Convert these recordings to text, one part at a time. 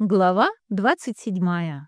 Глава 27.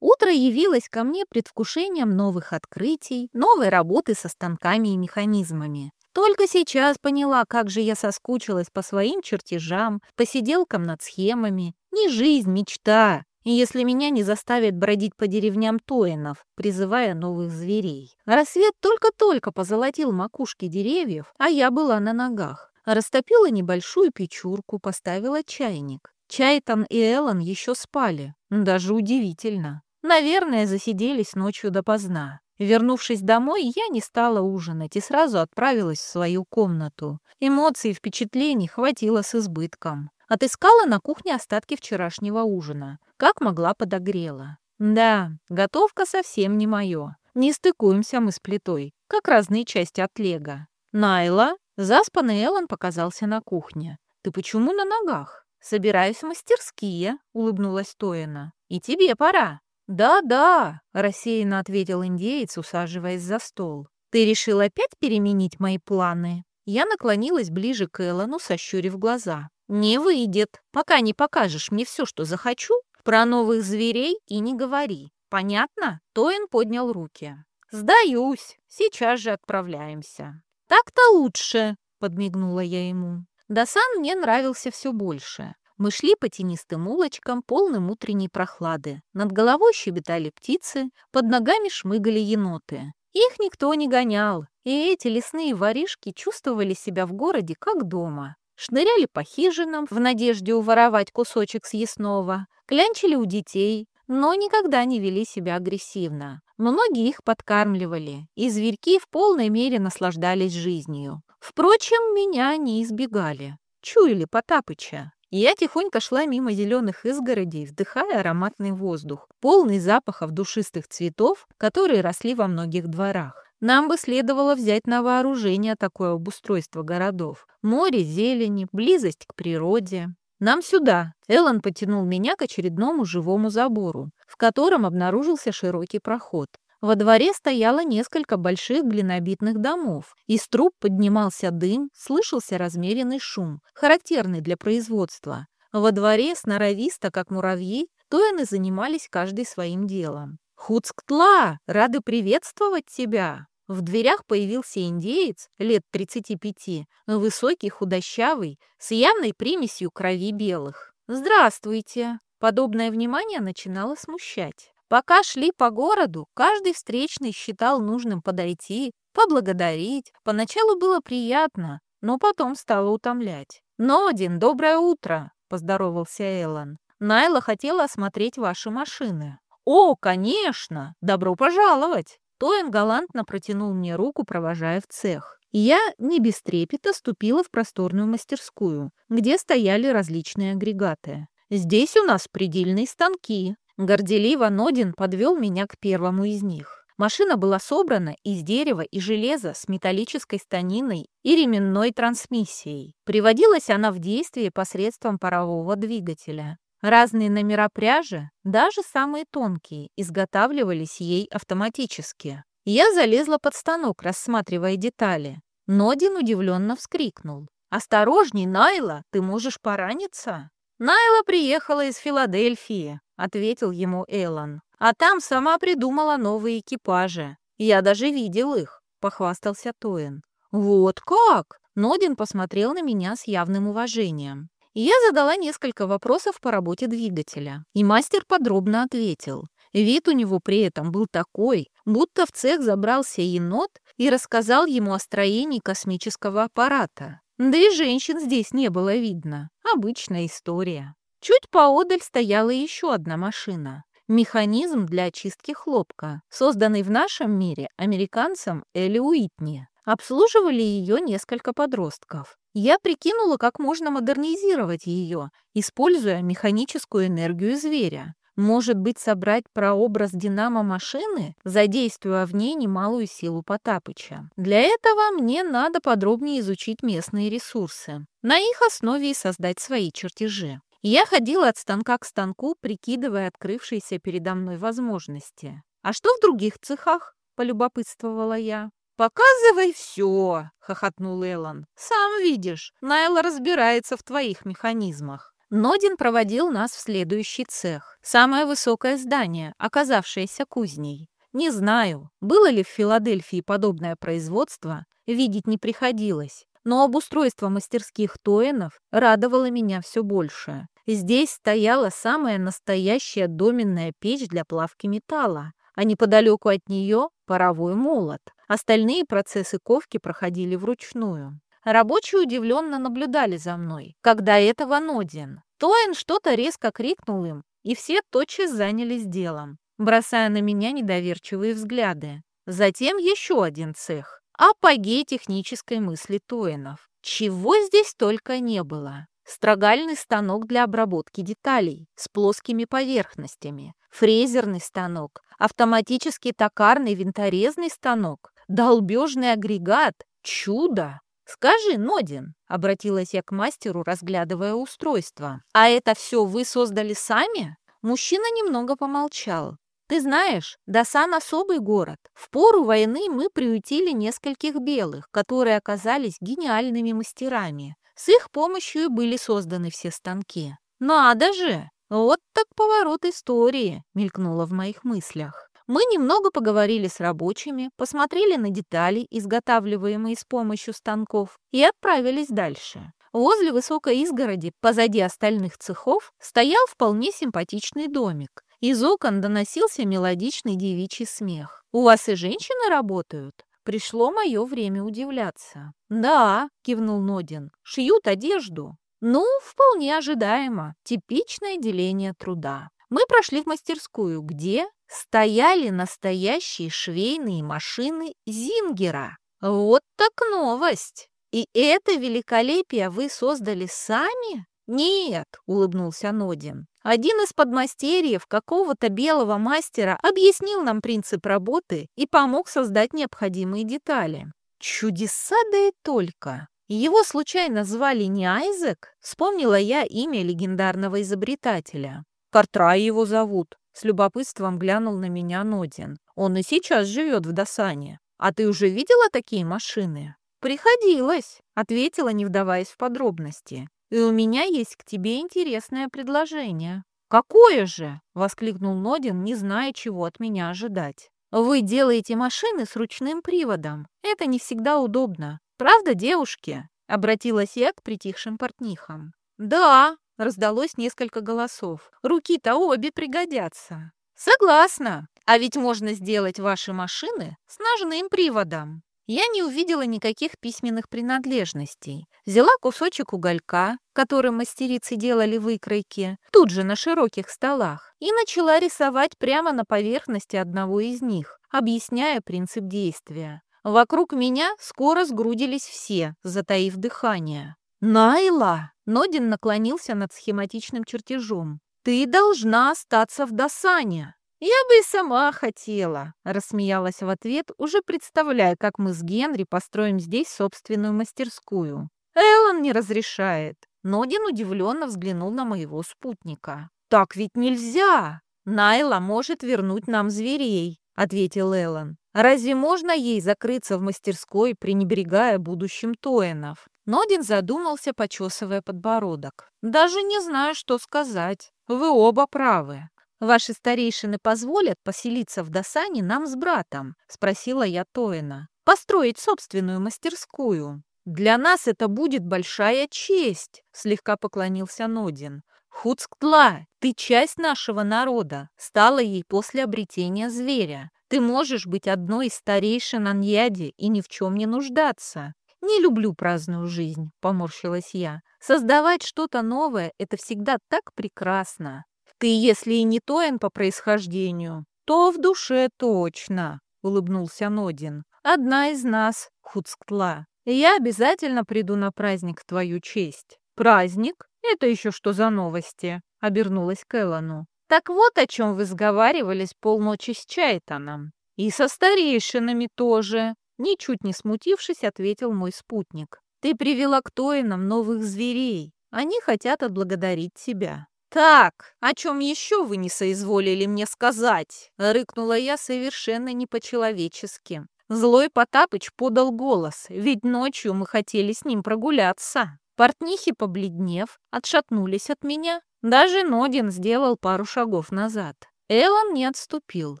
Утро явилось ко мне предвкушением новых открытий, новой работы со станками и механизмами. Только сейчас поняла, как же я соскучилась по своим чертежам, посиделкам над схемами. Не жизнь, мечта. Если меня не заставят бродить по деревням Тоинов, призывая новых зверей. Рассвет только-только позолотил макушки деревьев, а я была на ногах. Растопила небольшую печурку, поставила чайник. Чайтон и Эллен еще спали. Даже удивительно. Наверное, засиделись ночью допоздна. Вернувшись домой, я не стала ужинать и сразу отправилась в свою комнату. Эмоций и впечатлений хватило с избытком. Отыскала на кухне остатки вчерашнего ужина. Как могла, подогрела. Да, готовка совсем не мое. Не стыкуемся мы с плитой, как разные части от лего. Найла, заспанный Эллен показался на кухне. «Ты почему на ногах?» «Собираюсь в мастерские», — улыбнулась Тоина. «И тебе пора». «Да-да», — рассеянно ответил индеец, усаживаясь за стол. «Ты решил опять переменить мои планы?» Я наклонилась ближе к Эллону, сощурив глаза. «Не выйдет. Пока не покажешь мне все, что захочу, про новых зверей и не говори. Понятно?» Тоин поднял руки. «Сдаюсь. Сейчас же отправляемся». «Так-то лучше», — подмигнула я ему. Дасан мне нравился все больше. Мы шли по тенистым улочкам, полным утренней прохлады. Над головой щебетали птицы, под ногами шмыгали еноты. Их никто не гонял, и эти лесные воришки чувствовали себя в городе как дома. Шныряли по хижинам в надежде уворовать кусочек съестного, клянчили у детей, но никогда не вели себя агрессивно. Многие их подкармливали, и зверьки в полной мере наслаждались жизнью. Впрочем, меня не избегали. Чуяли Потапыча. Я тихонько шла мимо зеленых изгородей, вдыхая ароматный воздух, полный запахов душистых цветов, которые росли во многих дворах. Нам бы следовало взять на вооружение такое обустройство городов. Море, зелени, близость к природе. «Нам сюда!» Эллен потянул меня к очередному живому забору, в котором обнаружился широкий проход. Во дворе стояло несколько больших глинобитных домов. Из труб поднимался дым, слышался размеренный шум, характерный для производства. Во дворе, сноровисто, как муравьи, тоины занимались каждый своим делом. «Хуцктла! Рады приветствовать тебя!» В дверях появился индеец лет 35, высокий, худощавый, с явной примесью крови белых. «Здравствуйте!» Подобное внимание начинало смущать. Пока шли по городу, каждый встречный считал нужным подойти, поблагодарить. Поначалу было приятно, но потом стало утомлять. «Нодин, доброе утро!» – поздоровался Эллен. «Найла хотела осмотреть ваши машины». «О, конечно! Добро пожаловать!» Тоин галантно протянул мне руку, провожая в цех. Я не без трепета ступила в просторную мастерскую, где стояли различные агрегаты. «Здесь у нас предельные станки», Горделиво Нодин подвел меня к первому из них. Машина была собрана из дерева и железа с металлической станиной и ременной трансмиссией. Приводилась она в действие посредством парового двигателя. Разные номера пряжи, даже самые тонкие, изготавливались ей автоматически. Я залезла под станок, рассматривая детали. Нодин удивленно вскрикнул. «Осторожней, Найла, ты можешь пораниться!» Найла приехала из Филадельфии, — ответил ему Эллен. «А там сама придумала новые экипажи. Я даже видел их», — похвастался Тоин. «Вот как?» — Нодин посмотрел на меня с явным уважением. Я задала несколько вопросов по работе двигателя, и мастер подробно ответил. Вид у него при этом был такой, будто в цех забрался енот и рассказал ему о строении космического аппарата. Да и женщин здесь не было видно. Обычная история. Чуть поодаль стояла еще одна машина. Механизм для очистки хлопка, созданный в нашем мире американцем Элли Уитни. Обслуживали ее несколько подростков. Я прикинула, как можно модернизировать ее, используя механическую энергию зверя. Может быть, собрать прообраз динамо-машины, задействуя в ней немалую силу Потапыча. Для этого мне надо подробнее изучить местные ресурсы. На их основе и создать свои чертежи. Я ходила от станка к станку, прикидывая открывшиеся передо мной возможности. «А что в других цехах?» — полюбопытствовала я. «Показывай все!» — хохотнул Эллен. «Сам видишь, Найла разбирается в твоих механизмах. Нодин проводил нас в следующий цех. Самое высокое здание, оказавшееся кузней. Не знаю, было ли в Филадельфии подобное производство, видеть не приходилось. Но обустройство мастерских Тоинов радовало меня все больше. Здесь стояла самая настоящая доменная печь для плавки металла, а неподалеку от нее паровой молот. Остальные процессы ковки проходили вручную. Рабочие удивленно наблюдали за мной, когда этого Нодин. Тоин что-то резко крикнул им, и все тотчас занялись делом, бросая на меня недоверчивые взгляды. Затем еще один цех. Апогей технической мысли Тоинов. Чего здесь только не было. Строгальный станок для обработки деталей с плоскими поверхностями, фрезерный станок, автоматический токарный винторезный станок, долбежный агрегат, чудо! «Скажи, Нодин», — обратилась я к мастеру, разглядывая устройство, «а это все вы создали сами?» Мужчина немного помолчал. «Ты знаешь, Дасан — особый город. В пору войны мы приютили нескольких белых, которые оказались гениальными мастерами. С их помощью были созданы все станки. Надо же! Вот так поворот истории!» — мелькнуло в моих мыслях. Мы немного поговорили с рабочими, посмотрели на детали, изготавливаемые с помощью станков, и отправились дальше. Возле высокой изгороди, позади остальных цехов, стоял вполне симпатичный домик. Из окон доносился мелодичный девичий смех. «У вас и женщины работают?» Пришло мое время удивляться. «Да», — кивнул Нодин, — «шьют одежду». «Ну, вполне ожидаемо. Типичное деление труда». Мы прошли в мастерскую, где стояли настоящие швейные машины Зингера. Вот так новость! И это великолепие вы создали сами? Нет, улыбнулся Нодин. Один из подмастерьев какого-то белого мастера объяснил нам принцип работы и помог создать необходимые детали. Чудеса да и только. Его случайно звали не Айзек? Вспомнила я имя легендарного изобретателя. Картрай его зовут. С любопытством глянул на меня Нодин. Он и сейчас живет в Досане. А ты уже видела такие машины? Приходилось, ответила, не вдаваясь в подробности. И у меня есть к тебе интересное предложение. «Какое же?» — воскликнул Нодин, не зная, чего от меня ожидать. «Вы делаете машины с ручным приводом. Это не всегда удобно. Правда, девушки?» — обратилась я к притихшим портнихам. «Да», Раздалось несколько голосов. «Руки-то обе пригодятся». «Согласна. А ведь можно сделать ваши машины с ножным приводом». Я не увидела никаких письменных принадлежностей. Взяла кусочек уголька, которым мастерицы делали выкройки, тут же на широких столах, и начала рисовать прямо на поверхности одного из них, объясняя принцип действия. Вокруг меня скоро сгрудились все, затаив дыхание. «Найла!» — Нодин наклонился над схематичным чертежом. «Ты должна остаться в Досане!» «Я бы и сама хотела», — рассмеялась в ответ, уже представляя, как мы с Генри построим здесь собственную мастерскую. «Эллен не разрешает». Нодин удивленно взглянул на моего спутника. «Так ведь нельзя! Найла может вернуть нам зверей», — ответил Эллен. «Разве можно ей закрыться в мастерской, пренебрегая будущим Тоэнов? Нодин задумался, почесывая подбородок. «Даже не знаю, что сказать. Вы оба правы. Ваши старейшины позволят поселиться в Досане нам с братом?» — спросила я Тоина. «Построить собственную мастерскую». «Для нас это будет большая честь», — слегка поклонился Нодин. «Хуцктла, ты часть нашего народа, стала ей после обретения зверя. Ты можешь быть одной из старейшин Аньяди и ни в чем не нуждаться. «Не люблю праздную жизнь», — поморщилась я. «Создавать что-то новое — это всегда так прекрасно. Ты, если и не Тоин по происхождению, то в душе точно», — улыбнулся Нодин. «Одна из нас, Хуцктла. Я обязательно приду на праздник в твою честь». «Праздник? Это еще что за новости?» — обернулась к. «Так вот о чем вы сговаривались полночи с Чайтоном. И со старейшинами тоже. Ничуть не смутившись, ответил мой спутник. «Ты привела к Тоинам новых зверей. Они хотят отблагодарить тебя». «Так, о чем еще вы не соизволили мне сказать?» — рыкнула я совершенно не по-человечески. Злой Потапыч подал голос, ведь ночью мы хотели с ним прогуляться. Портнихи, побледнев, отшатнулись от меня. Даже Нодин сделал пару шагов назад. Эллен не отступил,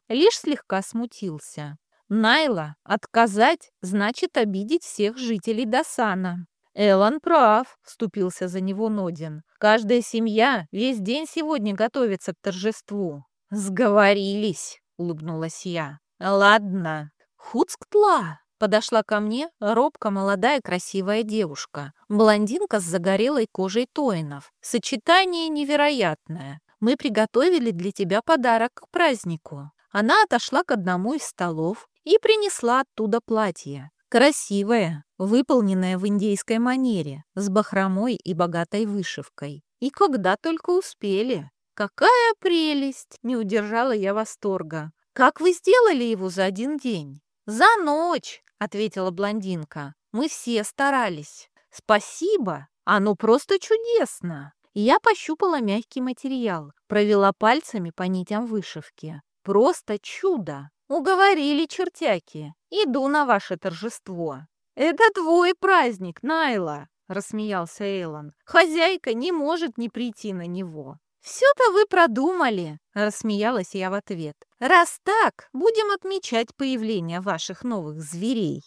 лишь слегка смутился. Найла, отказать значит обидеть всех жителей Досана. Эллен прав, вступился за него Нодин. Каждая семья весь день сегодня готовится к торжеству. Сговорились, улыбнулась я. Ладно. Хуцктла подошла ко мне робко молодая красивая девушка, блондинка с загорелой кожей Тоинов. Сочетание невероятное. Мы приготовили для тебя подарок к празднику. Она отошла к одному из столов и принесла оттуда платье. Красивое, выполненное в индейской манере, с бахромой и богатой вышивкой. И когда только успели. Какая прелесть! Не удержала я восторга. Как вы сделали его за один день? За ночь, ответила блондинка. Мы все старались. Спасибо, оно просто чудесно. Я пощупала мягкий материал, провела пальцами по нитям вышивки. Просто чудо! Уговорили чертяки. Иду на ваше торжество. Это твой праздник, Найла, рассмеялся Эйлон. Хозяйка не может не прийти на него. «Все-то вы продумали», — рассмеялась я в ответ. «Раз так, будем отмечать появление ваших новых зверей».